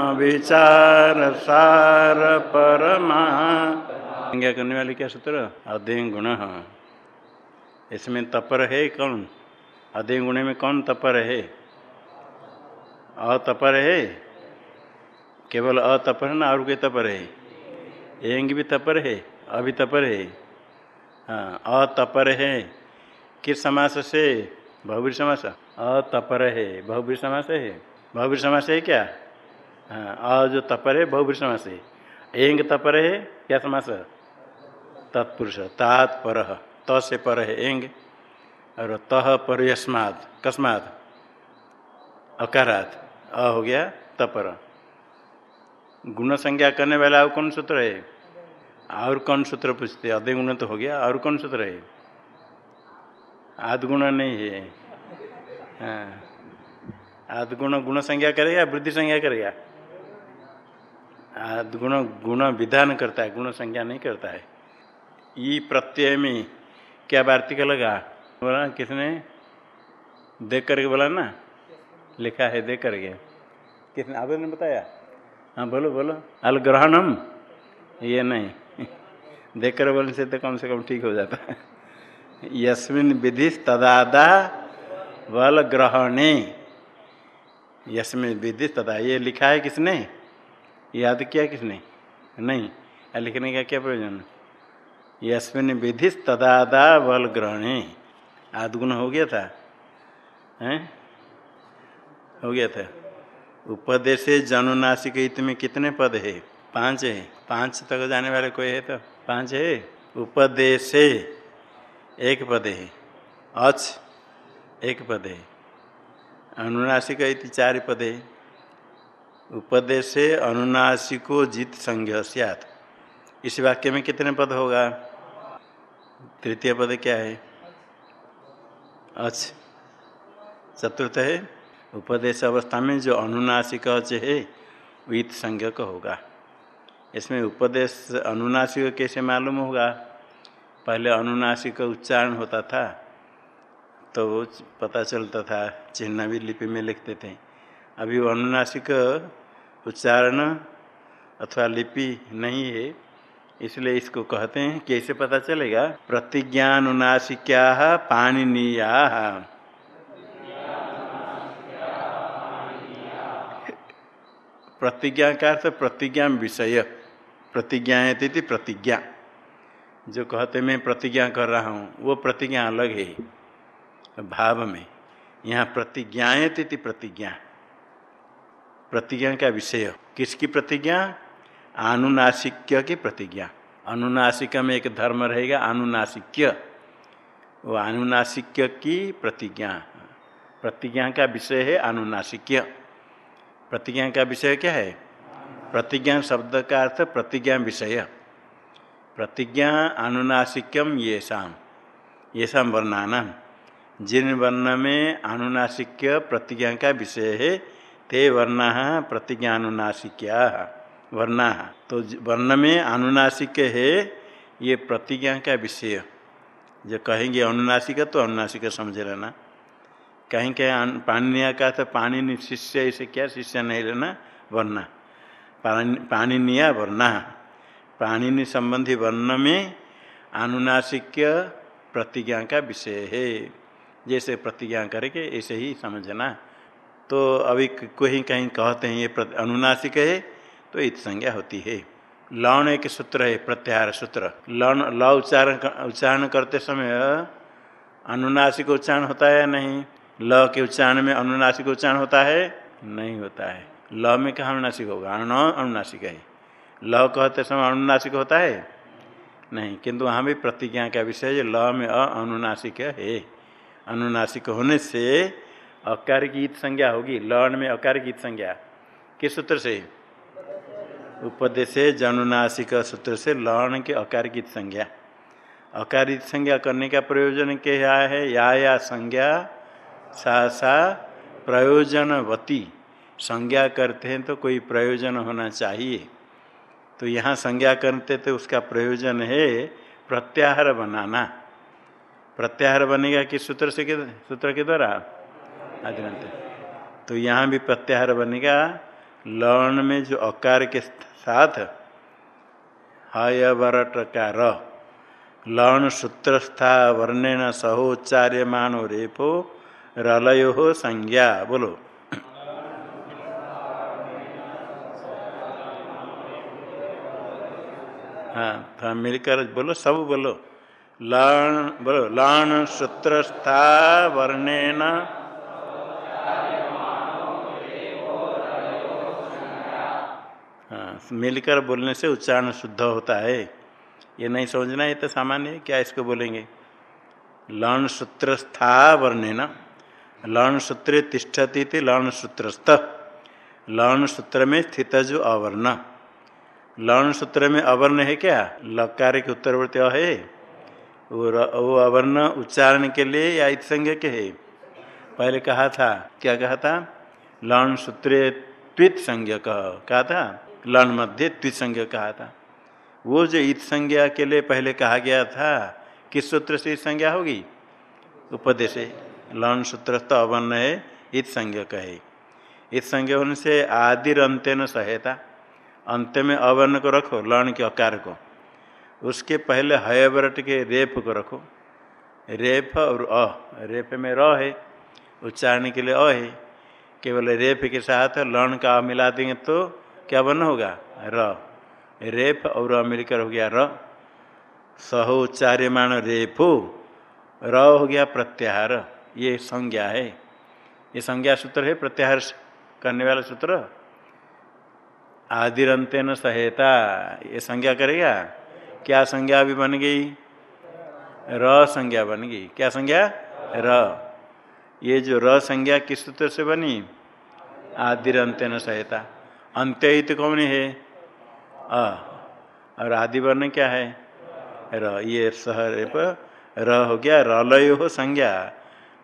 विचार सार परमा। करने वाले क्या सूत्र? अध्ययन गुण इसमें तपर है कौन? अध्ययन गुण में कौन तपर है? अतपर है? केवल अतपर है ना? और कोई तपर है? एंग भी तपर है, अभी तपर है। हाँ अतपर है। किस समास से? बहुवीर समास। अतपर है। बहुवीर समास है। बहुवीर समास है क्या? हाँ अ जो तपर है बहुवीर समास है एंग तपर है, क्या समास तत्पुरुष तात पर त से पर है एंग, और तह पर यस्माद कस्मात अकारात, अ हो गया तपर। गुण संज्ञा करने वाला और कौन सूत्र है? और कौन सूत्र पूछते अधिक गुण तो हो गया, और कौन सूत्र है? आध गुण नहीं है। हाँ। आध गुण गुण संज्ञा करेगा वृद्धि संज्ञा करेगा? गुण गुण विधान करता है, गुण संज्ञा नहीं करता है। ई प्रत्यय में क्या वार्तिक लगा? बोला, किसने? देख करके बोला ना? लिखा है देख करके किसने? आप ने बताया? हाँ बोलो बोलो। अल ग्रहणम। ये नहीं। देख कर बोलने से तो कम से कम ठीक हो जाता। है यस्मिन विधि तदादा बल ग्रहणे। यस्मिन विधि तदा। ये लिखा है किसने? याद किया किसने? नहीं। लिखने का क्या प्रयोजन? यस्मिन विधि तदादा बल ग्रहणे आदगुण हो गया था? हैं? हो गया था। उपदेश जनुनासिक इत में कितने पद है? पाँच है। पाँच तक जाने वाले कोई है तो? पाँच है। उपदेश एक पद है। अच एक पद है। अनुनासिक इति चार पद है। उपदेश अनुनासिको जित संज्ञ सियात। इस वाक्य में कितने पद होगा? तृतीय पद क्या है? अच चतुर्थ है। उपदेश अवस्था में जो अनुनासिक है, वित संज्ञक होगा। इसमें उपदेश अनुनासिक कैसे मालूम होगा? पहले अनुनासिक उच्चारण होता था तो पता चलता था, चिन्ह भी लिपि में लिखते थे। अभी वो अनुनासिक उच्चारण अथवा लिपि नहीं है, इसलिए इसको कहते हैं। कैसे पता चलेगा? प्रतिज्ञानुनासिक्या पाणनीया। प्रतिज्ञा का अर्थ प्रतिज्ञा विषय। प्रतिज्ञा है प्रतिज्ञा। जो कहते मैं प्रतिज्ञा कर रहा हूँ, वो प्रतिज्ञा अलग है, भाव में। यहाँ प्रतिज्ञाएँ तिथि प्रतिज्ञा। प्रतिज्ञा का विषय। किसकी प्रतिज्ञा? आनुनासिक्य की प्रतिज्ञा। अनुनासिक में एक धर्म रहेगा अनुनासिक्य वो अनुनासिक्य की प्रतिज्ञा। प्रतिज्ञा का विषय है अनुनासिक्य प्रतिज्ञा का विषय क्या है? प्रतिज्ञा शब्द का अर्थ प्रतिज्ञा विषय। प्रतिज्ञा अनुनासिक्यम ये शाम ये शाम वर्णानाम जिन वर्ण में अनुनासिक्य प्रतिज्ञा का विषय है ते वर्णा प्रतिज्ञानुनासिक्या। वर्णा। तो वर्ण में अनुनासिक है, ये प्रतिज्ञा का विषय। जो कहेंगे अनुनासिक तो अनुनासिक समझ लेना। कहीं कहीं पाणिनिया का तो पाणिनि शिष्य, इसे क्या शिष्य नहीं लेना? वर्ण। पाणिनिया वर्ण। पाणिनि संबंधी वर्ण में अनुनासिक प्रतिज्ञा का विषय है। जैसे प्रतिज्ञा करके, ऐसे ही समझना। तो अभी कोई कहीं कहते हैं, ये अनुनासिक है तो इत संज्ञा होती है। लौण एक सूत्र है, प्रत्याहार सूत्र। लौण ल उच्चारण उच्चारण करते समय अनुनासिक उच्चारण होता है या नहीं? ल के उच्चारण में अनुनासिक उच्चारण होता है? नहीं होता है। ल में कहा अनुनासिक होगा? अनु, अनुनासिक है। ल कहते समय अनुनासिक होता है? नहीं, किंतु वहाँ भी प्रतिज्ञा का विषय ल में अनुनासिक है। अनुनासिक होने से अकार की ईत संज्ञा होगी लण में अकार की ईत संज्ञा। किस सूत्र से? उपदेश जनुनासिक सूत्र से लण के अकार की संज्ञा। अकार संज्ञा करने का प्रयोजन क्या है? या या संज्ञा, सा सा, प्रयोजनवती। संज्ञा करते हैं तो कोई प्रयोजन होना चाहिए। तो यहाँ संज्ञा करते तो उसका प्रयोजन है प्रत्याहार बनाना। प्रत्याहार बनेगा किस सूत्र से सूत्र के द्वारा? आदिनांत तो यहाँ भी प्रत्याहार बनेगा लण में जो अकार के साथ हयवरट का र लण सूत्रस्था वर्णेन सहोच्चार्य मानो रेपो, रलयो हो संज्ञा, बोलो। हाँ तो मिलकर बोलो, सब बोलो। लण बोलो लण सूत्रस्था वर्णेन मिलकर बोलने से उच्चारण शुद्ध होता है। ये नहीं समझना, ये तो सामान्य है, क्या इसको बोलेंगे? लण सूत्रस्था वर्णेन। लण सूत्र तिष्ठती थी लण सूत्रस्थ। लण सूत्र में स्थित जो अवर्ण। लण सूत्र में अवर्ण है क्या? लकार के उत्तरवर्ती है। वो अवर्ण उच्चारण के लिए या संज्ञ के है? पहले कहा था, क्या कहा था? लण सूत्र त्वित संज्ञ कहा था? लण मध्य त्वित संज्ञ कहा था। वो जो इत संज्ञा के लिए पहले कहा गया था, किस सूत्र से इत संज्ञा होगी? उपदेश लण सूत्र तो अवर्ण है इत संज्ञ कहे इत संज्ञा होने से आदिर अंत्य न सहायता अंत में अवर्ण को रखो, लण के अकार को। उसके पहले हयवरट के रेप को रखो। रेप और अ, रेप में र है, उच्चारण के लिए अ है। केवल रेप के साथ लण का मिला देंगे तो क्या वर्ण होगा? र। रेप और अ मिलकर हो गया र। सहो उच्चार्यमाण रेपो। र हो गया प्रत्याहार। ये संज्ञा है। ये संज्ञा सूत्र है प्रत्याहार करने वाला सूत्र। आदिरंत्यन सहेता। ये संज्ञा करेगा? क्या संज्ञा अभी बन गई? र संज्ञा बन गई। क्या संज्ञा? र। ये जो र संज्ञा किस सूत्र से बनी? आदिरंत्यन सहेता। अंत्य ही तो कौन है? अ और आदि वर्ण क्या है? र, ये सह पर र हो गया, रलय हो संज्ञा।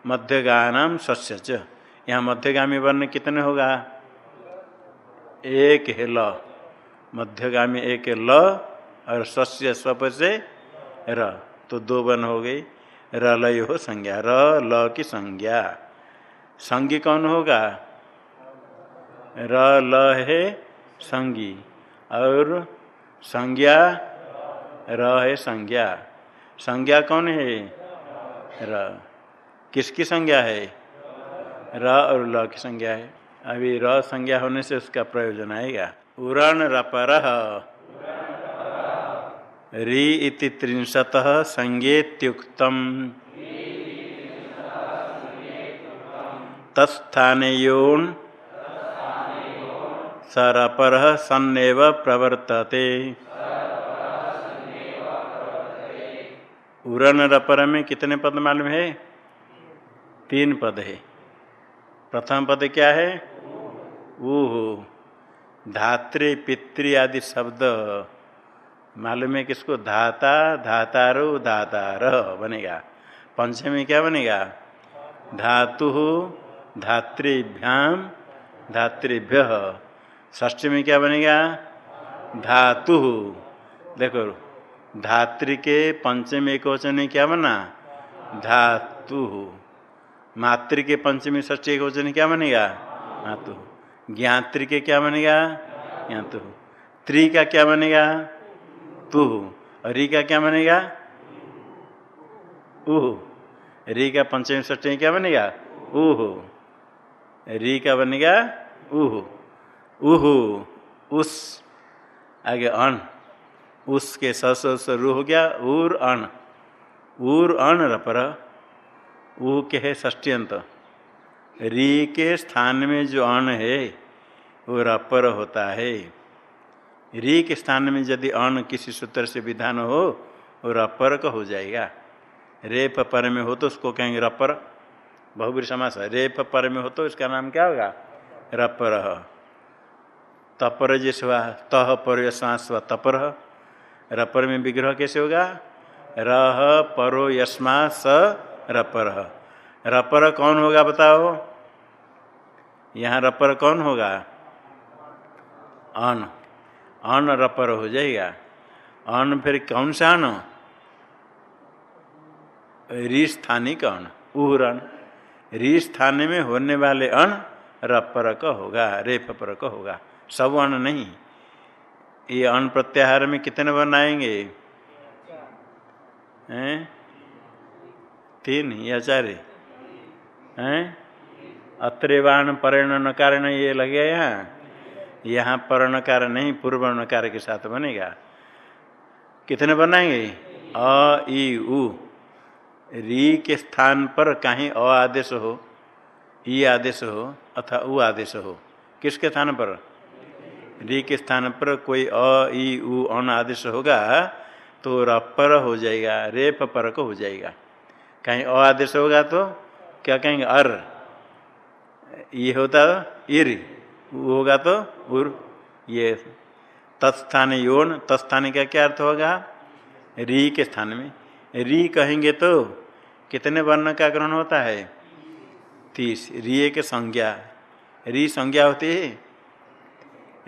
मध्यगानाम सस्य च यहाँ मध्यगामी वर्ण कितने होगा? एक है ल। मध्यगामी एक है ल और सस्य स्वप से र। तो दो वर्ण हो गई। रलय हो संज्ञा। र, ल की संज्ञा। संज्ञ कौन होगा? र, ल, है, संगी। और संज्ञा, र, है, संज्ञा। संज्ञा कौन है? र। किसकी संज्ञा है? र और ल की संज्ञा है। अभी र संज्ञा होने से उसका प्रयोजन आएगा। उरण रपर री इति त्रिंशत संज्ञेत्युक्तम। तत्स्थानेयोन सरपर सन्नेव प्रवर्तते। उरण रपर में कितने पद मालूम है? तीन पद है। प्रथम पद क्या है? ऊह। धात्री पितृ आदि शब्द। मालूम है किसको? धाता, धातारो, धातार बनेगा। पंचमी क्या बनेगा? धातु धातृभ्याम धातृभ्य ष्ठी में क्या बनेगा? धातु। देखो धातृ के पंचमी एक वचन में क्या बना? धातु। मातृ के पंचमी ष्ठी एक वचन क्या बनेगा? धातु ज्ञातृ के क्या बनेगा? ज्ञातु। त्रि का क्या बनेगा? तु। री का क्या बनेगा? उह री का पंचमी ष्ठी क्या बनेगा? उह री का बनेगा उह उह, उस, आगे अन उसके सस रू हो गया उर अण उर अण रपर ऊ के है ष्टियंत री के स्थान में जो अण है, वो रपर होता है। री के स्थान में यदि अण किसी सूत्र से विधान हो, वो रपर का हो जाएगा। रेप पर में हो तो उसको कहेंगे रपर बहुबरी समास रेप पर में हो तो इसका नाम क्या होगा? रपर तपर जैसे हुआ तह पर श्वास हुआ तपर। रपर में विग्रह कैसे होगा? रह परो यस्मा स रपर। रपर कौन होगा बताओ? यहाँ रपर कौन होगा? अन। अन रपर हो जाएगा। अन फिर कौन सा अन? री स्थानिक अन उहरण री स्थान में होने वाले अन रपर का होगा रेप पर का होगा। सब अन्न नहीं। ये अन्न प्रत्याहार में कितने वर्ण आएँगे? हैं? तीन या चार हैं? अत्रेवाण परण नकार ये लगे यहाँ। यहाँ परणकार नहीं पूर्व नकार के साथ बनेगा। कितने बनाएँगे अ ई उ। री के स्थान पर कहीं अ आदेश हो ई आदेश हो अथवा उ आदेश हो। किसके स्थान पर? री के स्थान पर कोई अ ई उ, अन आदेश होगा तो रपर हो जाएगा रेप पर को हो जाएगा। कहीं अ आदेश होगा तो क्या कहेंगे? अर। ये होता इर होगा तो उर, ये तत्स्थान योन, तत्स्थान का क्या अर्थ होगा? री के स्थान में। री कहेंगे तो कितने वर्ण का ग्रहण होता है? तीस। री के संज्ञा। री संज्ञा होती है?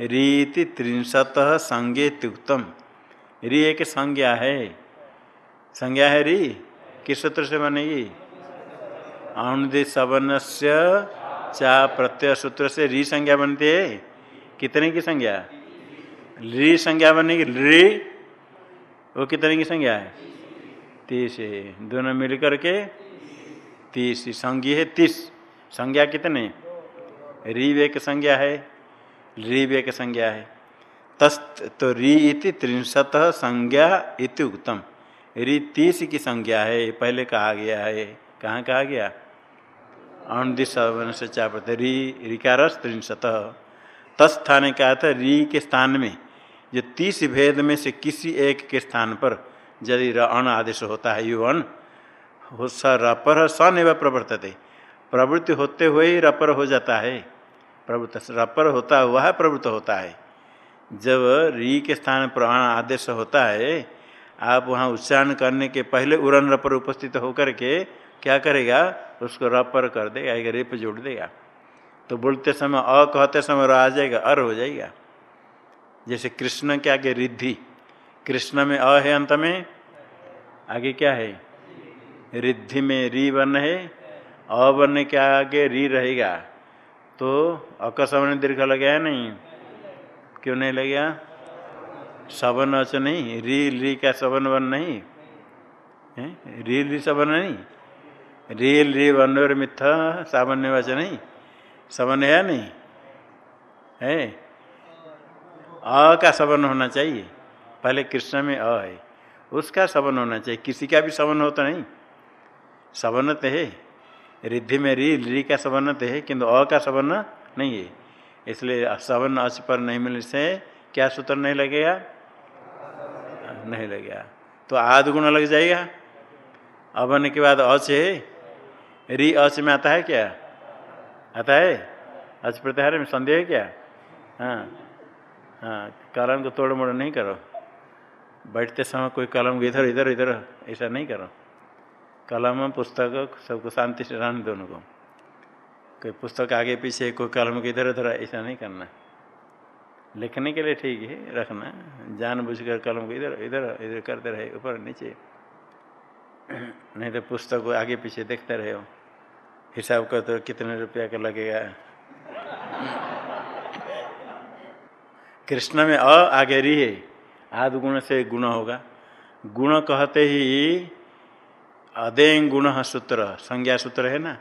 रीति त्रिशत संज्ञे उत्तम री एक संज्ञा है। संज्ञा है री? किस सूत्र से बनेगी? अनुदि सवन से चा प्रत्यय सूत्र से री संज्ञा बनती है। कितने की संज्ञा? री संज्ञा बनेगी। री? वो कितने की संज्ञा है? तीस दोनों मिल करके तीस। संज्ञा है तीस। संज्ञा कितने? रीव एक संज्ञा है। रीव एक संज्ञा है। तस् तो री इति त्रिशत संज्ञा इति उत्तम री तीस की संज्ञा है पहले कहा गया है। कहाँ कहा गया? अणदिशन से चापते री रिकार त्रिशत तत्स्थान का था री के स्थान में जो तीस भेद में से किसी एक के स्थान पर यदि अण आदेश होता है यु अन हो स रपर सन एवं प्रवर्तते प्रवृत्ति होते हुए ही रपर हो जाता है प्रवृत्त रपर होता हुआ है, प्रवृत्त होता है। जब री के स्थान पर अण आदेश होता है, आप वहाँ उच्चारण करने के पहले उड़न रपर उपस्थित होकर के क्या करेगा? उसको रपर कर देगा, एक रेप जोड़ देगा। तो बोलते समय, अ कहते समय आ जाएगा, अर हो जाएगा। जैसे कृष्ण के आगे रिद्धि। कृष्ण में अ है अंत में? आगे क्या है? रिद्धि में री वर्ण है अ वर्ण के आगे री रहेगा। तो अकसवन दीर्घ लगे नहीं? क्यों नहीं लगेगा सवन अच नहीं, री री का सवन वन नहीं। है? री सवन नहीं? रील री वनोर मिथ सामान्य वचन नहीं। सवन है नहीं? है? अ का सवन होना चाहिए। पहले कृष्ण में अ है। उसका सवन होना चाहिए। किसी का भी सवन होता नहीं। सवन तो है। रिद्धि में री री का सवनत है, किंतु अ का सवन नहीं है। इसलिए सवन अच पर नहीं मिलने से क्या सूत्र नहीं लगेगा? नहीं लगेगा। तो आध गुण लग जाएगा। अवन के बाद अच है। री अच में आता है क्या? आता है? अच प्रत्याहार में संदेह है क्या? हाँ हाँ कलम को तोड़ मोड़ नहीं करो। बैठते समय कोई कलम इधर इधर इधर, ऐसा नहीं करो। कलम पुस्तक सबको शांति से रहने दोनों को कोई पुस्तक आगे पीछे, कोई कलम को इधर उधर, ऐसा नहीं करना। लिखने के लिए ठीक है, रखना। जान बुझ कर कलम को इधर इधर इधर करते रहे, ऊपर, नीचे। नहीं तो पुस्तक को आगे पीछे देखते रहे हो। हिसाब कर तो कितने रुपया का लगेगा? कृष्ण में अ आगे री है आदि गुण से गुण होगा। गुण कहते ही अदें गुण सूत्र, संज्ञा सूत्र है ना?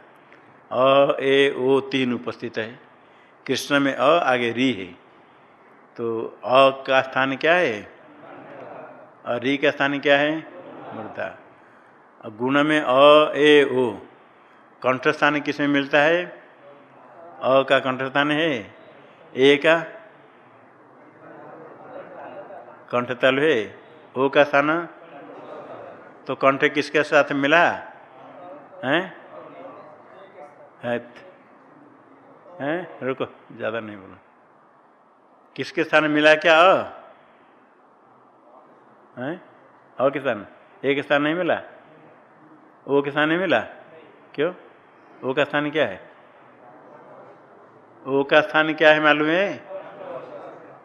अ, ए, ओ, तीन उपस्थित है। कृष्ण में अ आगे री है। तो अ का स्थान क्या है? और री का स्थान क्या है? मृदा। गुण में अ, ए, ओ। कंठ स्थान किसमें मिलता है? अ का कंठ स्थान है? ए का? कंठ तल है। ओ का स्थान तो कंठ किसके साथ मिला? हैं? हैं? रुको, ज़्यादा नहीं बोलो। किसके स्थान मिला क्या? अ? हैं? अ के स्थान? एक स्थान नहीं मिला? ओ के स्थान नहीं मिला? क्यों? ओ का स्थान क्या है? ओ का स्थान क्या है मालूम है?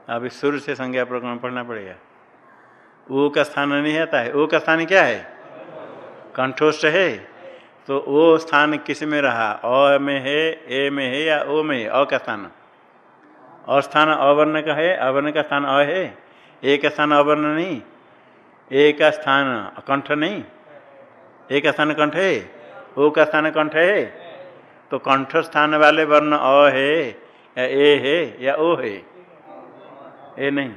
अभी सूर्य से संज्ञा प्रकरण पढ़ना पड़ेगा। ओ का स्थान नहीं आता है। ओ का स्थान क्या है? कंठोष्ट है तो ओ स्थान किसमें रहा? अ में है, ए में है या ओ में है? अ का स्थान। अस्थान अवर्ण का है, अवर्ण का स्थान अ है। एक स्थान अवर्ण नहीं एक स्थान कंठ नहीं। एक स्थान कंठ है, ओ का स्थान कंठ है। तो कंठ स्थान वाले वर्ण अ है, या ए है, या ओ है? ए नहीं।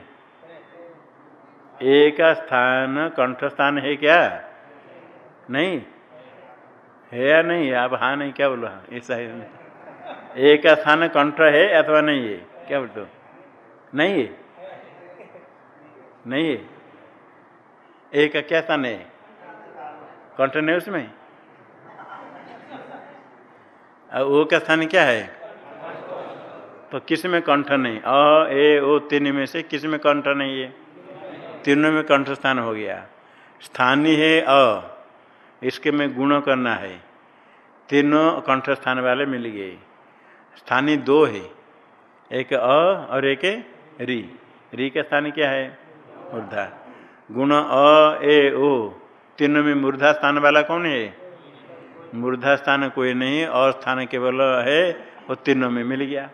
ए का स्थान कंठ स्थान है क्या? नहीं? है या नहीं? आप हाँ नहीं, क्या बोलो? हाँ ऐसा है। एक स्थान कंठ है अथवा नहीं है? क्या बोलते नहीं है? नहीं है? ए का क्या स्थान है? कंठ नहीं उसमें? ओ का स्थान क्या है? तो किसमें कंठ नहीं। अ, ए, ओ, तीन में से किसमें कंठ नहीं है। तीनों में कंठ स्थान हो गया। स्थानीय है अ। इसके में गुण करना है। तीनों कंठ स्थान वाले मिल गए। स्थानीय दो है। एक अ और एक री। री का स्थान क्या है? मूर्धा। गुण अ, ए, ओ। तीनों में मूर्धा स्थान वाला कौन है? मूर्धा स्थान कोई नहीं और स्थान केवल है वो तीनों में मिल गया।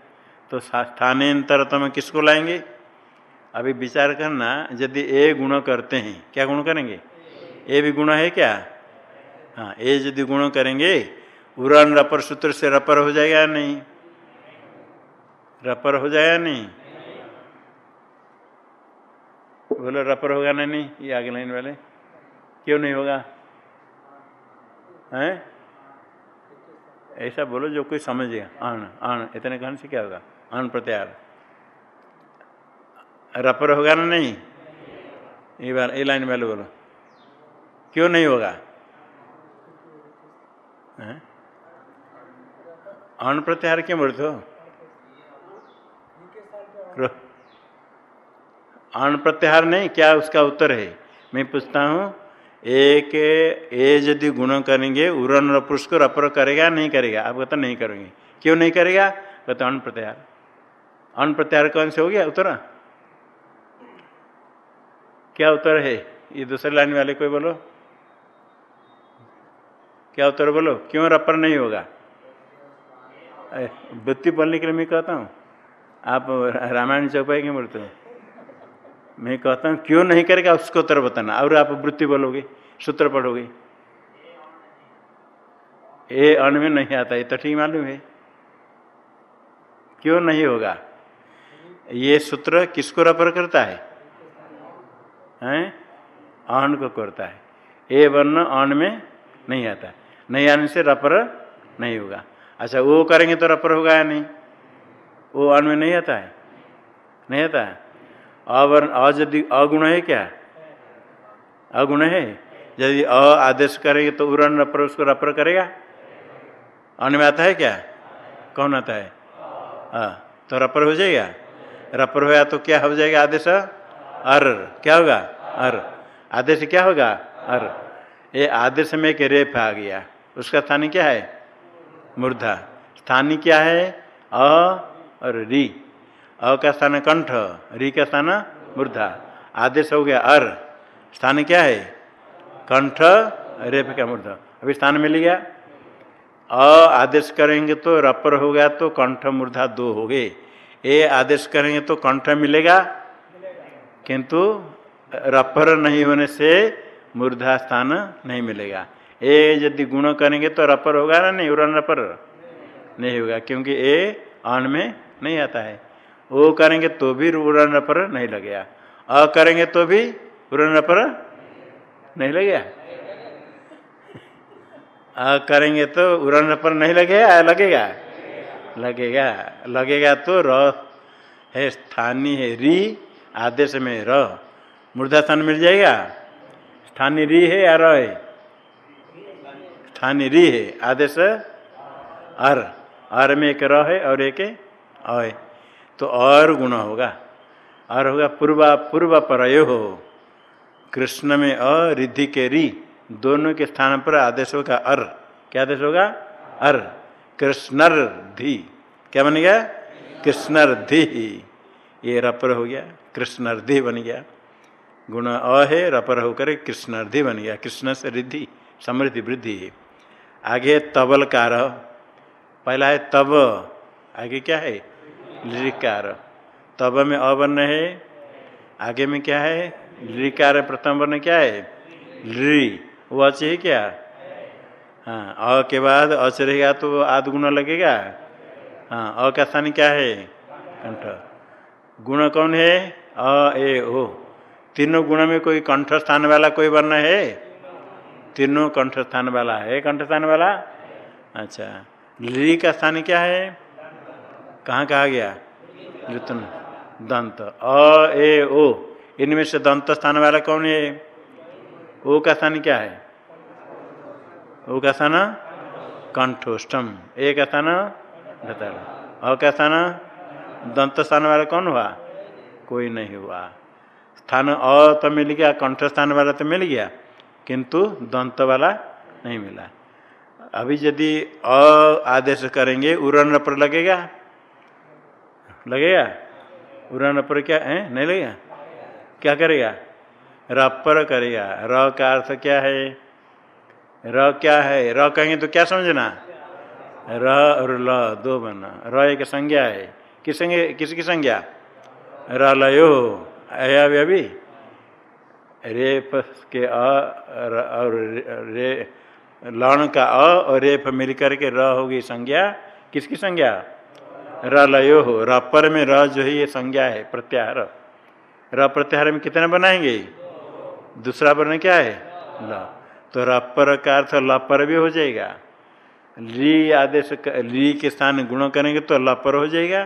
तो स्थानांतर तो में किसको लाएँगे? अभी विचार करना, यदि ए गुण करते हैं, क्या गुण करेंगे? ए भी गुण है क्या? हाँ ए यदि गुण करेंगे उड़न रपर सूत्र से रपर हो जाएगा नहीं? रपर हो जाएगा नहीं? बोलो, रपर होगा ना नहीं? ये आगे लाइन वाले। क्यों नहीं होगा? हैं? ऐसा बोलो जो कोई समझेगा। आन आन इतने कहने से क्या होगा? आन प्रत्यार। रपर होगा ना नहीं? ये बार ये लाइन वाले बोलो। क्यों नहीं होगा? अन प्रत्याहार क्यों बोलते हो? अण प्रत्याहार नहीं, क्या उसका उत्तर है? मैं पूछता हूँ, एक, ए यदि गुण करेंगे उड़न पुरुष को रपर करेगा, नहीं करेगा? आप कहते नहीं करेंगे। क्यों नहीं करेगा? कहते अन्न प्रत्याहार। अन्न प्रत्याहार कौन से हो गया? उत्तर? क्या उत्तर है? ये दूसरे लाइन वाले कोई बोलो। क्या उत्तर बोलो? क्यों रपर नहीं होगा? वृत्ति बोलने के लिए मैं कहता हूँ। आप रामायण चौपाई क्यों बोलते हो? मैं कहता हूँ, क्यों नहीं करेगा उसको उत्तर बताना? और आप वृत्ति बोलोगे, सूत्र पढ़ोगे? ए अण में नहीं आता, ये तो ठीक मालूम है। क्यों नहीं होगा? ये सूत्र किसको रपर करता है? हैं? अण को करता है। ए, वर्ण अण में नहीं आता। नहीं आने से रपर नहीं होगा। अच्छा वो करेंगे तो रपर होगा या नहीं? वो अण में नहीं आता है? नहीं आता है? अवर्ण अ यदि अगुण है क्या? अगुण है? यदि अ आदेश करेंगे तो उरण रपर, उसको रपर करेगा? अन्न में आता है क्या? कौन आता है? हाँ तो रपर हो जाएगा। रपर होया तो क्या हो जाएगा आदेश? अर। क्या होगा? अर। आदेश क्या होगा? अर। ये आदेश में एक रेप आ गया। उसका स्थानीय क्या है? मूर्धा। स्थानीय क्या है? अ और री। अ का स्थान कंठ, री का स्थान मूर्धा। आदेश हो गया अर। स्थान क्या है? कंठ रेप का मूर्धा। अभी स्थान मिल गया। अ आदेश करेंगे तो रपर हो गया तो कंठ, मूर्धा दो हो गए। ए आदेश करेंगे तो कंठ मिलेगा। किंतु रपर नहीं होने से मूर्धा स्थान नहीं मिलेगा। ए यदि गुण करेंगे तो रपर होगा ना? नहीं, उड़न रपर नहीं होगा, क्योंकि ए अन में नहीं आता है। ओ करेंगे तो भी उड़न रपर नहीं लगेगा। अ करेंगे तो भी उड़न रपर नहीं लगेगा। अ करेंगे तो उड़न रपर नहीं लगेगा लगेगा? लगेगा। लगेगा तो र है, स्थानीय है, री आदेश में र। मूर्धा स्थान मिल जाएगा? स्थानीय री है या र है? स्थानीय री है। आदेश अर। अर में एक र है और एक अ तो और गुण होगा। और होगा पूर्वा पूर्व पर हो कृष्ण में अ, रिद्धि के री। दोनों के स्थान पर आदेश होगा अर। क्या आदेश होगा? अर। कृष्णर धी क्या बन गया? कृष्णर धी ये रपर हो गया। कृष्णर्धि बन गया। गुण अ है रपर होकर कृष्णर्धि बन गया। कृष्ण से रिद्धि, समृद्धि, वृद्धि है। आगे तबल कार। पहला है तब, आगे क्या है? लिकार तब में अवर्ण है, आगे में क्या है? लिकार प्रथम वर्ण क्या है? ली। वो अच है क्या? हाँ अ के बाद अच रहेगा तो आध गुण लगेगा। हाँ अ का स्थान क्या है? कंठ। गुण कौन है? अ, ए, ओ। तीनों गुण में कोई कंठ स्थान वाला कोई वर्ण है? तीनों कंठ स्थान वाला है। कंठ स्थान वाला? अच्छा। ली का स्थान क्या है? कहाँ कहा गया? लुतन दंत। अ, ए, ओ। इनमें से दंत स्थान वाला कौन है? ओ का स्थान क्या है? ओ का स्थान? कंठोष्टम। ए का स्थान? धताल। अ का स्थान? दंत स्थान वाला कौन हुआ? कोई नहीं हुआ। स्थान अ तो मिल गया कंठ स्थान वाला तो मिल गया। किंतु दंत वाला नहीं मिला। अभी यदि अ आदेश करेंगे, उड़न पर लगेगा? लगेगा? उड़न पर क्या, है? नहीं लगेगा? क्या करेगा? रपर करेगा। र का अर्थ क्या है? र क्या है? र कहेंगे तो क्या समझना? र और ल, दो बना र एक संज्ञा है। किस किसकी संज्ञा? र लयो। अभी? रेप के अ और रे लण का अ और रेप मिल करके र होगी संज्ञा। किसकी संज्ञा? र लयो हो। रपर में र जो है, ये संज्ञा है, प्रत्याहार। र प्रत्याहार में कितने बनाएँगे? दूसरा वर्ण क्या है? ल। तो रपर का अर्थ लपर भी हो जाएगा। ली आदेश ली के स्थान गुण करेंगे तो लपर हो जाएगा।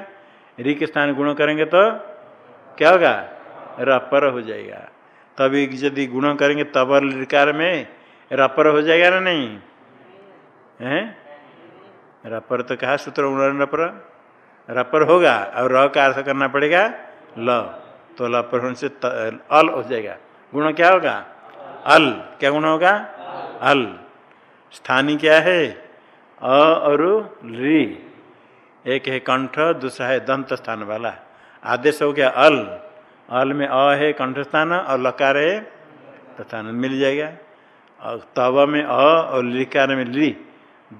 री के स्थान गुण करेंगे तो क्या होगा? रपर हो जाएगा। तभी यदि गुण करेंगे, तब लिकार में रपर हो जाएगा ना नहीं? है? रपर तो कहा सूत्र उड़न रपर? रपर होगा, और र का अर्थ करना पड़ेगा, ल। तो लपर होने से अल हो जाएगा। गुण क्या होगा? अल। क्या गुण होगा? अल। स्थानी क्या है? अ और री। एक है कंठ, दूसरा है दंत स्थान वाला। आदेश हो गया अल। अल में अ है कंठस्थान और लकार है, तथा मिल जाएगा। और तव में अ और लिकार में ली,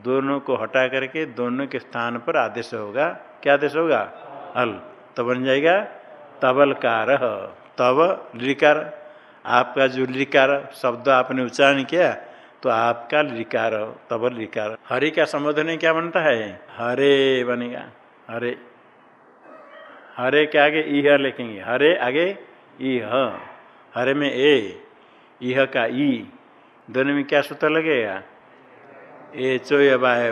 दोनों को हटा करके दोनों के स्थान पर आदेश होगा। क्या आदेश होगा? अल। तो बन जाएगा तबलकार तब लिकार। आपका जो लिकार शब्द आपने उच्चारण किया तो आपका लिकार तबल लिकार हरि का संबोधन क्या बनता है? हरे बनेगा। हरे। हरे के आगे इह लिखेंगे। हरे आगे इह हरे में ए इह का ई। दोनों में क्या सूत्र लगेगा? ए चोय बाय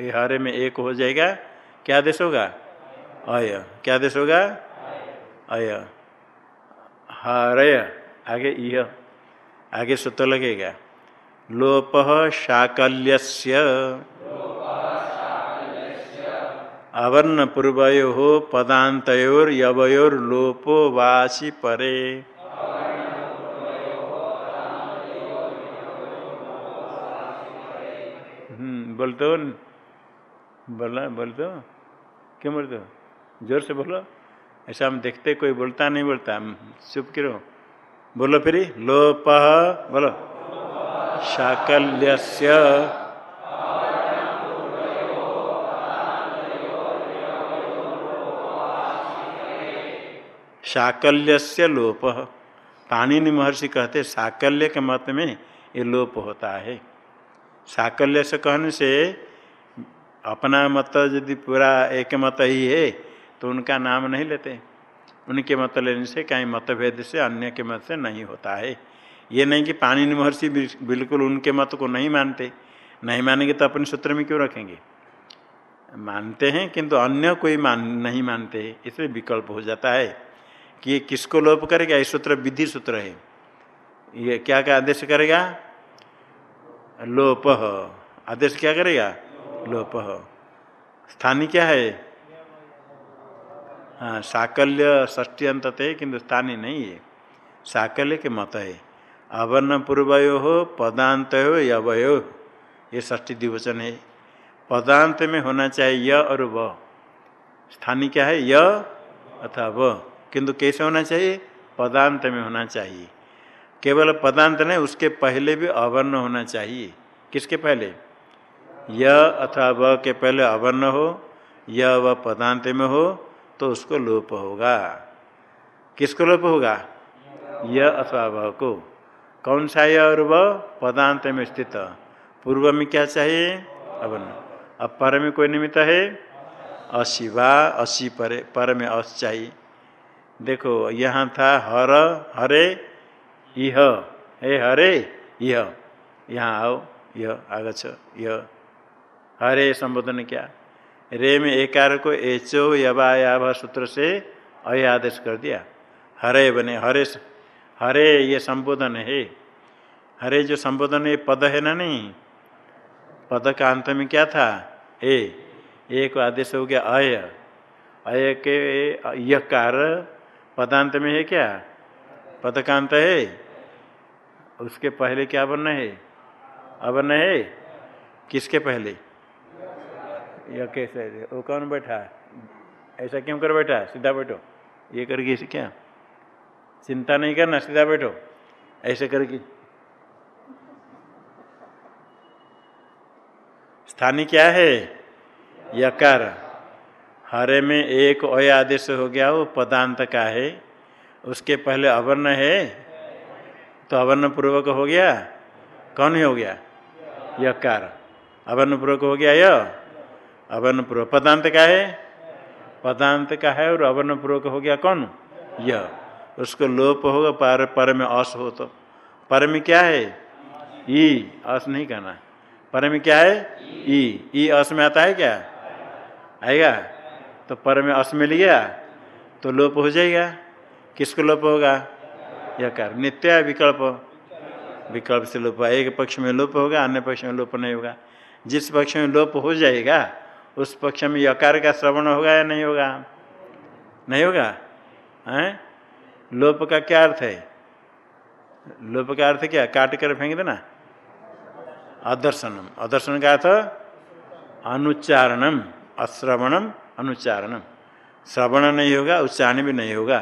ये हरे में एक हो जाएगा। क्या देश होगा? अय। क्या देश होगा? अय। हरय आगे इह आगे सूत्र लगेगा। लोप शाकल्यस्य। अवर्ण पूर्वयो पदांतोर यवयोर लोपो वासी परे। हम्म बोलते? हो बोला, बोलते? हो क्यों बोलते? हो ज़ोर से बोलो। ऐसा हम देखते कोई बोलता नहीं बोलता। चुप करो बोलो फिर। लोप, बोलो। शाकल्यस्य। साकल्य से लोप। पाणिनि महर्षि कहते साकल्य के मत में ये लोप होता है। साकल्य से कहने से अपना मत यदि पूरा एक मत ही है तो उनका नाम नहीं लेते। उनके मत लेने से कहीं मतभेद से अन्य के मत से नहीं होता है। ये नहीं कि पाणिनि महर्षि बिल्कुल उनके मत को नहीं मानते। नहीं मानेंगे तो अपने सूत्र में क्यों रखेंगे? मानते हैं, किंतु अन्य कोई मान, नहीं मानते। इसलिए विकल्प हो जाता है। कि ये किसको लोप करेगा? ये सूत्र विधि सूत्र है। ये क्या क्या आदेश करेगा? लोप। आदेश क्या करेगा? लोप। स्थानीय क्या है? हाँ साकल्य ष्टी अंत है किंतु स्थानीय नहीं है। साकल्य के मत है। अवर्ण पूर्वयो हो पदांत हो यवयो। ये ष्टी द्विवचन है। पदांत में होना चाहिए य और व। स्थानीय क्या है? य अथवा व। किंतु कैसे होना चाहिए? पदांत में होना चाहिए। केवल पदांत नहीं, उसके पहले भी अवर्ण होना चाहिए। किसके पहले? य अथवा व के पहले अवर्ण हो, य व पदांत में हो तो उसको लोप होगा। किसको लोप होगा? यह अथवा वह को। कौन सा यह और व? पदांत में स्थित। पूर्व में क्या चाहिए? अवर्ण। अब पर में कोई निमित्त है? अशिवा। अशी पर पर में अस चाहिए। देखो, यहाँ था हर, हरे यह हे हरे यह यहाँ आओ यह आगछ यह हरे संबोधन क्या? रे में एकार को एचो यवा सूत्र से अय आदेश कर दिया। हरे बने, हरे हरे ये संबोधन है। हरे जो संबोधन ये पद है ना नहीं? पद का अंत में क्या था? ए। एक आदेश हो गया अय। अय के यह कार पदांत में है क्या? पदकांत है। उसके पहले क्या वर्ण है? अवर्ण है? किसके पहले? यह कैसे वो कौन बैठा? ऐसा क्यों कर बैठा? सीधा बैठो। ये करके क्या? चिंता नहीं करना, सीधा बैठो। ऐसे करके। स्थानीय क्या है? यकार। हरे में एक अय आदेश हो गया, वो पदांत का है। उसके पहले अवर्ण है तो अवर्ण पूर्वक हो गया। कौन हो गया? यकार। अवर्ण पूर्वक हो गया यह अवर्ण पूर्वक पदांत का है। पदांत का है और अवर्ण पूर्वक हो गया कौन? य। उसको लोप होगा, पर पर में अस हो तो। पर में क्या है? ई। अस नहीं कहना पर में क्या है? ई। ई अस में आता है क्या? आएगा? तो पर में अस मिल गया तो लोप हो जाएगा। किसको लोप होगा? यह कर। नित्य विकल्प। विकल्प से लोप एक पक्ष में लोप होगा, अन्य पक्ष में लोप नहीं होगा। जिस पक्ष में लोप हो जाएगा, उस पक्ष में यकार का श्रवण होगा या नहीं होगा? नहीं होगा? हैं? लोप का क्या अर्थ है? लोप का अर्थ क्या? काट कर फेंक देना। अदर्शनम। अदर्शन का अर्थ अनुच्चारणम, अश्रवणम। अनुच्चारणम श्रवण नहीं होगा, उच्चारण भी नहीं होगा।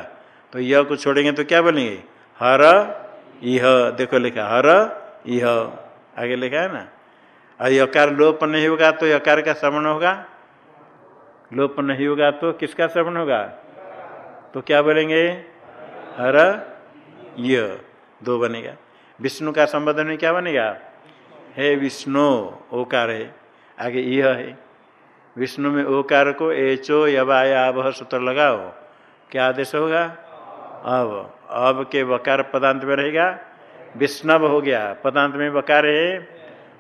तो यह को छोड़ेंगे तो क्या बोलेंगे? हर यह देखो लिखा, हर यह आगे लिखा है ना? और यकार लोप नहीं होगा तो यकार का श्रवण होगा। लोप नहीं होगा तो किसका श्रवण होगा? तो क्या बोलेंगे? हर य दो बनेगा। विष्णु का संबोधन में क्या बनेगा? हे विष्णु, ओकार है। आगे यह है। विष्णु में ओकार को एचो यवाया अब सूत्र लगाओ। क्या आदेश होगा? अब अब के वकार पदांत में रहेगा। विष्णव हो गया। पदांत में वकार है।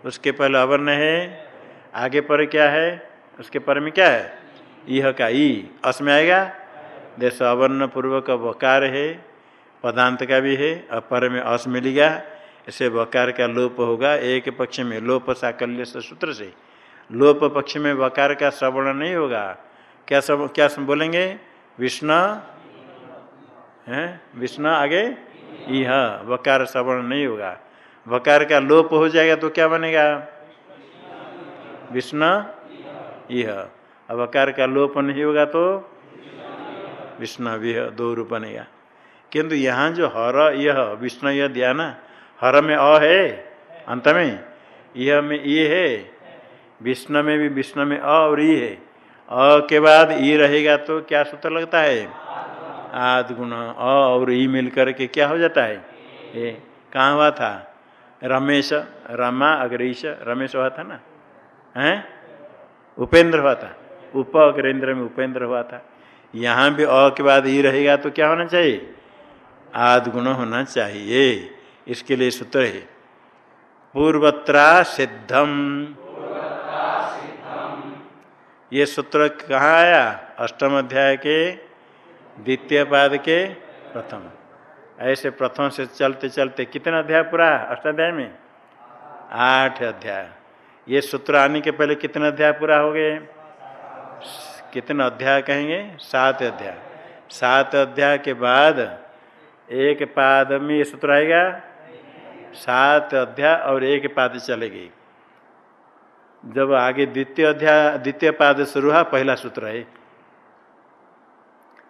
उसके पहले अवर्ण है। आगे पर क्या है? उसके पर में क्या है? यह का ई। अस में आएगा। जैसे अवर्ण पूर्वक वकार है। पदांत का भी है। अपर में अस मिल गया ऐसे वकार का लोप होगा। एक पक्ष में लोप साकल्य सूत्र से। लोप पक्ष में वकार का श्रवण नहीं होगा। क्या सब क्या सब बोलेंगे? विष्णु, है? विष्णु आगे? यह वकार श्रवण नहीं होगा। वकार का लोप हो जाएगा तो क्या बनेगा? विष्णु यह वकार का लोप नहीं होगा तो विष्णु दो रूप बनेगा। किंतु यहाँ जो हर यह विष्णु यह दिया ना, हर में अ है, अंत में यह में ये है विष्णु में भी विष्णु में अ और ई है। अ के बाद ई रहेगा तो क्या सूत्र लगता है? आद गुण। अ और ई मिल करके क्या हो जाता है? ये कहाँ हुआ था? रमेश, रमा, अग्रीश, रमेश हुआ था ना? हैं? उपेंद्र हुआ था। उप अग्रेंद्र में उपेंद्र हुआ था। यहाँ भी अ के बाद ई रहेगा तो क्या होना चाहिए? आद गुण होना चाहिए। इसके लिए सूत्र है। पूर्वत्रा सिद्धम। ये सूत्र कहाँ आया? अष्टम अध्याय के द्वितीय पाद के प्रथम। ऐसे प्रथम से चलते चलते कितने अध्याय पूरा? अष्टाध्याय में? आठ अध्याय। ये सूत्र आने के पहले कितने अध्याय पूरा हो गए? कितने अध्याय कहेंगे? सात अध्याय। सात अध्याय के बाद एक पाद में ये सूत्र आएगा? सात अध्याय और एक पाद चलेगी। जब आगे द्वितीय अध्याय, द्वितीय पाद शुरू हुआ, पहला सूत्र है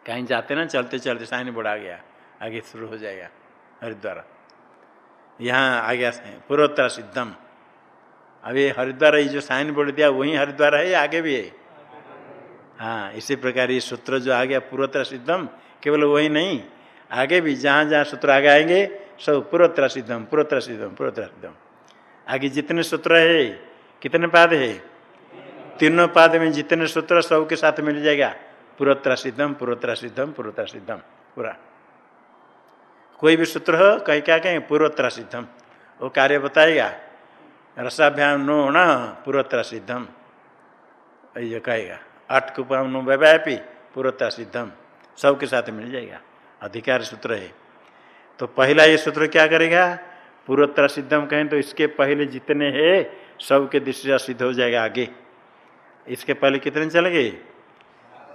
कहीं जाते ना, चलते चलते, साइन बोर्ड आ गया। आगे शुरू हो जाएगा, हरिद्वार। यहाँ आ गया पूर्वोत्तर सिद्धम। अभी हरिद्वार ये जो साइन बोर्ड दिया, वही हरिद्वार है आगे भी है? हाँ इसी प्रकार ये सूत्र जो आ गया पूर्वत्र सिद्धम, केवल वही नहीं, आगे भी जहाँ जहाँ सूत्र आगे आएँगे, सब पूर्वत्र सिद्धम पूर्वत्र सिद्धम पूर्वत्र सिद्धम। आगे जितने सूत्र है कितने पाद है? तीनों पाद में जितने सूत्र सब के साथ मिल जाएगा। पूर्वत्र सिद्धम पूर्वत्र सिद्धम पूर्वत्र सिद्धम। पूरा। कोई भी सूत्र हो, कहीं क्या कहें? पूर्वत्र सिद्धम। वो कार्य बताएगा। रसाभ्याम नो न पूर्वत्र सिद्धम। ये कहेगा। अट कुपाम नो व्यापी पूर्वत्र सिद्धम। सबके साथ मिल जाएगा। अधिकार सूत्र है। तो पहला ये सूत्र क्या करेगा? पूर्वोत्तर सिद्धम कहें तो इसके पहले जितने हैं सबके दृष्टि सिद्ध हो जाएगा आगे। इसके पहले कितने चले गए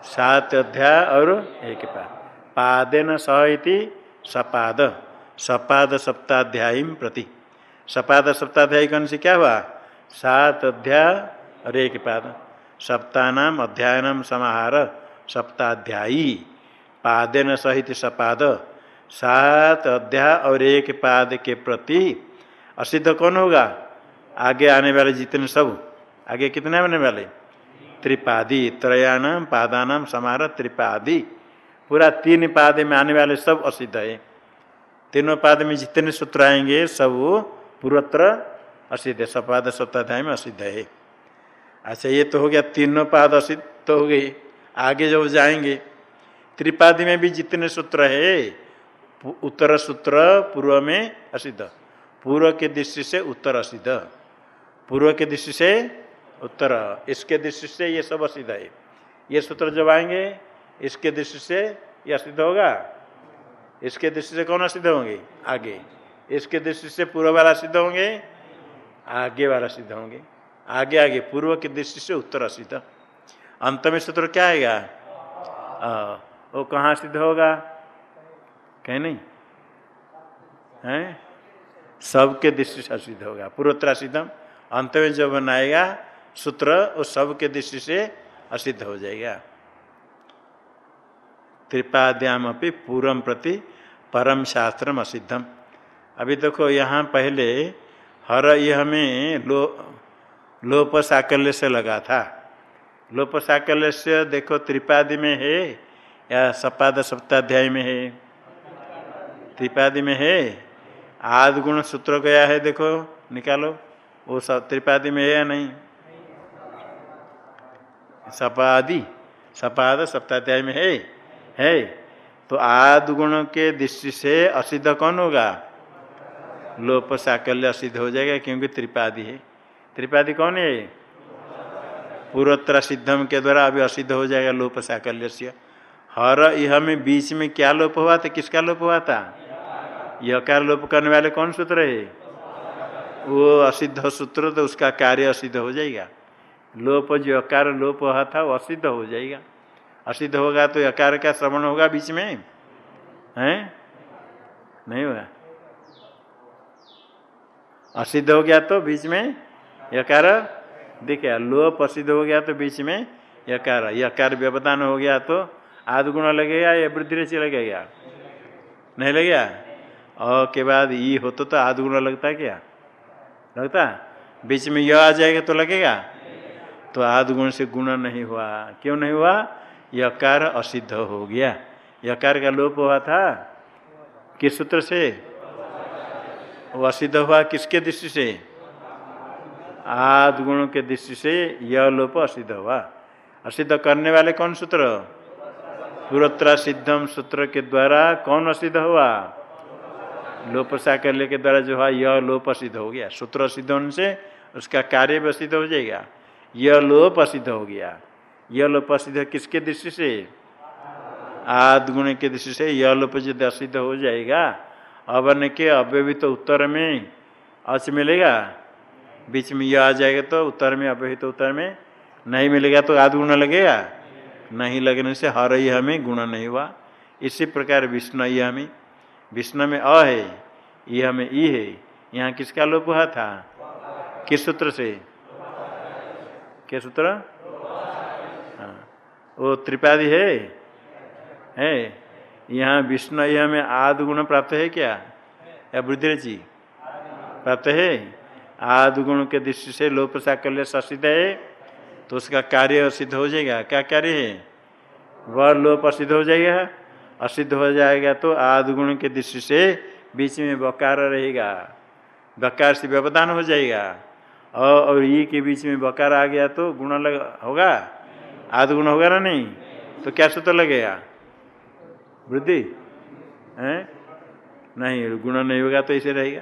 सात अध्याय और एक पाद। पादे न सहति सपाद। सपाद सप्ताध्यायी प्रति। सपाद सप्ताध्यायी कौन से? क्या हुआ? सात अध्याय और एक पाद। सप्तानाम अध्यायनम समाहार। सप्ताध्यायी। पादेन सहित सपाद। सात अध्याय और एक पाद के प्रति। असिद्ध कौन होगा? आगे आने वाले जितने सब आगे कितने आने वाले? त्रिपादी, त्रयाणाम, पादानाम समारोह त्रिपादी। पूरा तीन पाद में आने वाले सब असिद्ध है। तीनों पाद में जितने सूत्र आएँगे, सब पूर्वत्र असिद्ध है। सपाद, सप्ताध्याय में असिद्ध है। अच्छा ये तो हो गया तीनों पाद असिद्ध तो हो गई। आगे जब जाएँगे, त्रिपादी में भी जितने सूत्र है उत्तर सूत्र पूर्व में असिद्ध। पूर्व के दृष्टि से उत्तर असिद्ध। पूर्व के दृष्टि से उत्तर, इसके दृष्टि से ये सब असिद्ध है। ये सूत्र जब आएँगे, इसके दृष्टि से यह सिद्ध होगा? इसके दृष्टि से कौन सिद्ध होंगे? आगे। इसके दृष्टि से पूर्व वाला सिद्ध होंगे? आगे वाला सिद्ध होंगे। आगे आगे। पूर्व की दृष्टि से उत्तर सिद्ध। अंत में सूत्र क्या आएगा? वो कहाँ सिद्ध होगा? कहीं नहीं। है? सबके दृष्टि से सिद्ध होगा। पूर्वोत्तरा सिद्धम। अंत में जब बनाएगा सूत्र वो सबके दृष्टि से असिद्ध हो जाएगा। त्रिपाद्याम अपनी पूर्व प्रति परम शास्त्रम असिद्धम। अभी देखो, यहाँ पहले हर यह में लो लोप साकल्य से लगा था। लोप साकल्य से देखो, त्रिपादी में है या सपाद सप्ताध्याय में है? त्रिपादी में है। आद गुण सूत्र गया है, देखो, निकालो। वो सब त्रिपादी में है या नहीं? सपादी। सपाद सप्ताध्याय में है। है। तो आद गुण के दृष्टि से असिद्ध कौन होगा? लोप साकल्य असिद्ध हो जाएगा क्योंकि त्रिपादी है। त्रिपादी कौन है? पूर्वोत्तर सिद्धम के द्वारा अभी असिद्ध हो जाएगा लोप साकल्य से। हर यह में बीच में क्या लोप हुआ था? किसका लोप हुआ था? यह यकार लोप करने वाले कौन सूत्र है? वो असिद्ध सूत्र तो उसका कार्य असिद्ध हो जाएगा। लोप जो अकार लोप हुआ था वो असिद्ध हो जाएगा। असिद्ध होगा तो यकार का श्रवण होगा बीच में? है? नहीं होगा। असिद्ध हो गया तो बीच में यकार देखिए लोप असिद्ध हो गया तो बीच में यकार। यकार व्यवधान हो गया तो आध गुण लगेगा या वृद्धि से लगेगा? नहीं लगेगा? और के बाद ई हो तो, आध गुण लगता क्या? लगता बीच में यह आ जाएगा तो लगेगा? तो आध गुण से गुण नहीं हुआ। क्यों नहीं हुआ? यकार असिद्ध हो गया। यकार का लोप हुआ था? किस सूत्र से? वो असिद्ध हुआ किसके दृष्टि से? आद गुणों के दृष्टि से यह लोप असिद्ध हुआ। असिद्ध करने वाले कौन सूत्र? पूर्वोत्तरा सिद्धम सूत्र के द्वारा कौन सिद्ध हुआ? लोप साकल्य के द्वारा जो है, यह लोप सिद्ध हो गया। सूत्र सिद्ध होने से उसका कार्य भी सिद्ध हो जाएगा। यह लोप सिद्ध हो गया। यह लोप सिद्ध किसके दृष्टि से? आद गुण के दृष्टि से यह लोप यदि असिद्ध हो जाएगा। अवन के अव्यवित तो उत्तर में अच मिलेगा? बीच में यह आ जाएगा तो उत्तर में अव्यवित उत्तर में नहीं मिलेगा तो आध गुण लगेगा? नहीं लगने से हर ही हमें गुण नहीं हुआ। इसी प्रकार विष्णु यह हमें विष्णु में अ है यह हमें ई है। यहाँ किसका लोप हुआ था? किस सूत्र से? के सूत्र? हाँ। वो त्रिपादी है? है। यहाँ विष्णु यह में आद गुण प्राप्त है क्या? या जी प्राप्त है। आद गुण के दृष्टि से लोप साकल्य ससिद्ध है तो उसका कार्य सिद्ध हो जाएगा। क्या कार्य है? वह लोप असिद्ध हो जाएगा। असिद्ध हो जाएगा तो आदगुण के दृष्टि से बीच में बकार रहेगा। बकार से व्यवधान हो जाएगा। और और ई के बीच में बकार आ गया तो गुण लग, होगा? आध गुण होगा ना नहीं? तो क्या सूत्र लगेगा? वृद्धि? है? नहीं, गुण नहीं होगा तो ऐसे रहेगा।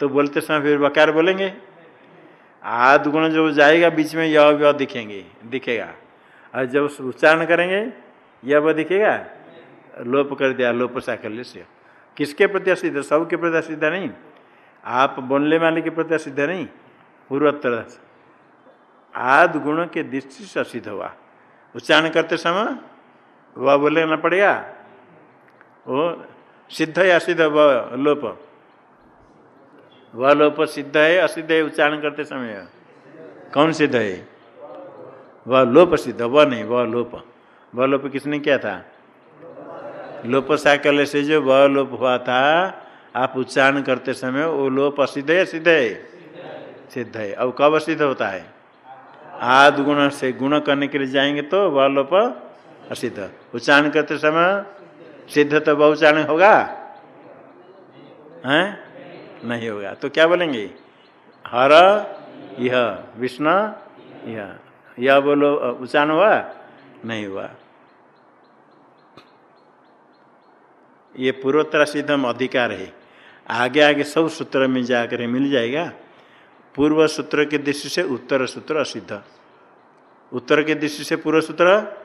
तो बोलते समय फिर बकार बोलेंगे। आध गुण जो जाएगा, बीच में यह व्य दिखेंगे, दिखेगा। और जब उच्चारण करेंगे यह वह दिखेगा? लोप कर दिया, लोप साकल्य से किसके प्रति असिद्ध? सब के प्रति असिद्ध नहीं। आप बोलने वाले के प्रति असिद्ध नहीं। पूर्वोत्तर। आद गुण के दृष्टि से असिद्ध हुआ। उच्चारण करते समय वह बोलेना पड़ेगा। वो सिद्ध है असिद्ध व लोप। वह लोप सिद्ध है, असिद्ध है, उच्चारण करते समय। कौन सिद्ध है? वह लोप सिद्ध, वह नहीं, वह लोप। वह लोप किसने किया था? लोप साकल्य से जो वह लोप हुआ था, आप उच्चारण करते समय वो लोप असिद्ध है सिद्ध है? सिद्ध है। अब कब सिद्ध होता है? आद गुण से गुण करने के लिए जाएँगे तो वह लोप असिद्ध। उच्चारण करते समय सिद्ध तो वह उच्चारण होगा? हैं? नहीं होगा। तो क्या बोलेंगे? हर यह, विष्णु यह। यह बोलो, उच्चारण हुआ? नहीं हुआ। ये पूर्वोत्तर सिद्धम अधिकार है। आगे आगे सब सूत्र में जाकर मिल जाएगा। पूर्व सूत्र के दृष्टि से उत्तर सूत्र असिद्ध। उत्तर के दृष्टि से पूर्व सूत्र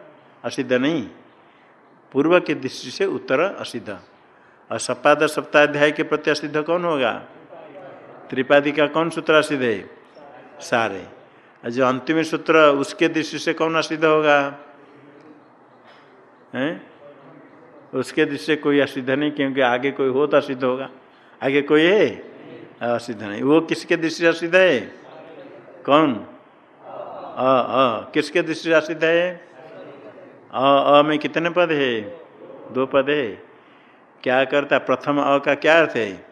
असिद्ध नहीं। पूर्व के दृष्टि से उत्तर असिद्ध। और सप्ताध सप्ताध्याय के प्रति असिद्ध कौन होगा? त्रिपादी का कौन सूत्र असिद्ध है? सारे। और जो अंतिम सूत्र उसके दृष्टि से कौन असिद्ध होगा? हैं? उसके दृष्टि कोई असिद्ध नहीं, क्योंकि आगे कोई हो तो असिद्ध होगा। आगे कोई है? असिद्ध नहीं। वो किसके दृष्टि से असिद्ध है? कौन? अ अ, किसके दृष्टि से असिद्ध है? अ अ में कितने पद है? दो पद है। क्या करता? प्रथम अ का क्या अर्थ है?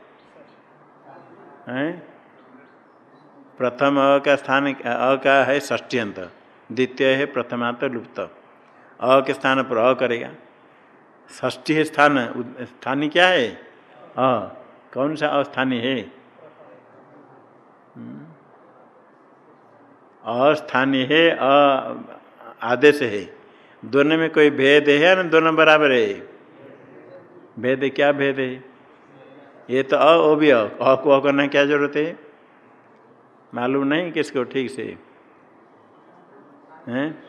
प्रथम अ का स्थान, अ का है ष्टियंत द्वितीय है प्रथमांत लुप्त। अ के स्थान पर अ करेगा। ष्ठी है स्थान स्थानीय क्या है? अ कौन सा अस्थानीय है? अस्थानी है, अ, आदेश है। दोनों में कोई भेद है ना, दोनों बराबर है? भेद क्या भेद है? ये तो अ ओ भी अ को अ करना क्या ज़रूरत है? मालूम नहीं किसको, ठीक से। हैं?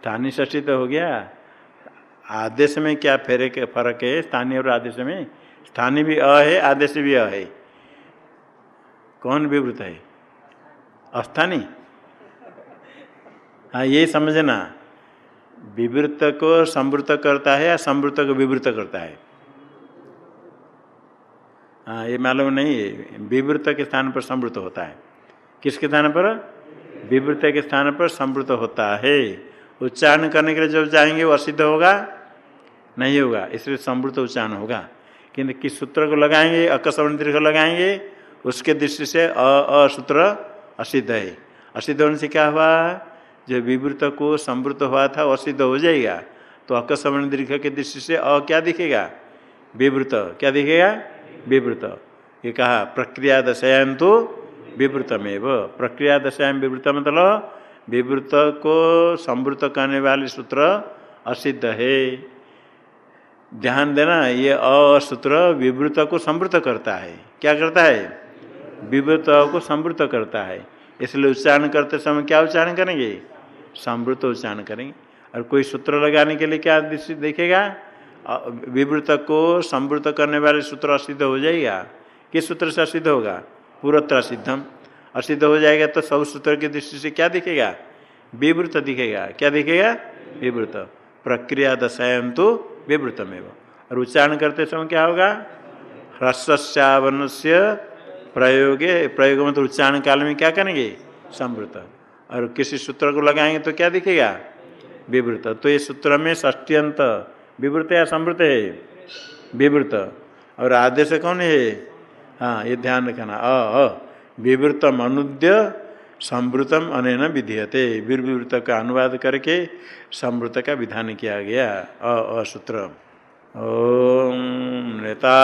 स्थानीय षष्ठी तो हो गया। आदेश में क्या फेरे के फ़र्क है? स्थानीय और आदेश में? स्थानीय भी अ है, आदेश भी अ है। कौन विवृत है? अस्थानी। हाँ यही समझना। विवृत को संवृत करता है या संवृत को विवृत करता है? हाँ ये मालूम नहीं है। विवृत के स्थान पर संवृत होता है। किसके स्थान पर? विवृत के स्थान पर संवृत होता है। उच्चारण करने के लिए जब जाएँगे, वो असिद्ध होगा? नहीं होगा। इसलिए संवृत उच्चारण होगा। किंतु किस सूत्र को लगाएँगे अकस्मण दीर्घ लगाएँगे, उसके दृष्टि से अ सूत्र असिद्ध है। असिद्ध होने से क्या हुआ? जो विवृत को संवृत हुआ था, वो असिद्ध हो जाएगा। तो अकस्मण दीर्घ के दृष्टि से अ क्या दिखेगा? विवृत क्या दिखेगा? विवृत ये कहा प्रक्रिया दशयान तो विवृतमेव प्रक्रिया दशाएँ विवृत मतलब विवृत को संवृत करने वाले सूत्र असिद्ध है। ध्यान देना, ये असूत्र विवृत को संवृत करता है। क्या करता है? विवृत को संवृत करता है। इसलिए उच्चारण करते समय क्या उच्चारण करेंगे? संवृत उच्चारण करेंगे। और कोई सूत्र लगाने के लिए क्या देखेगा? विवृत को संवृत करने वाले सूत्र असिद्ध हो जाएगा। किस सूत्र से असिद्ध होगा? पूर्वत्र असिद्धम। असिद्ध हो जाएगा तो सब सूत्र की दृष्टि से क्या दिखेगा? विवृत दिखेगा। क्या दिखेगा? विवृत। प्रक्रिया दशाएँ तो विवृतमेव। और उच्चारण करते समय क्या होगा? ह्रस्वश्यावन से प्रयोगे, प्रयोग में तो उच्चारण काल में क्या करेंगे? संवृत और किसी सूत्र को लगाएँगे तो क्या दिखेगा? विवृत। तो ये सूत्र में ष्टियंत विवृत या संवृत है? विवृत। और आदेश कौन है? हाँ ये ध्यान रखना। अ। विवृत अनुद्य संवृतम अन विधीयते। विवृत का अनुवाद करके संवृत का विधान किया गया। असूत्र ओम नेतावसाने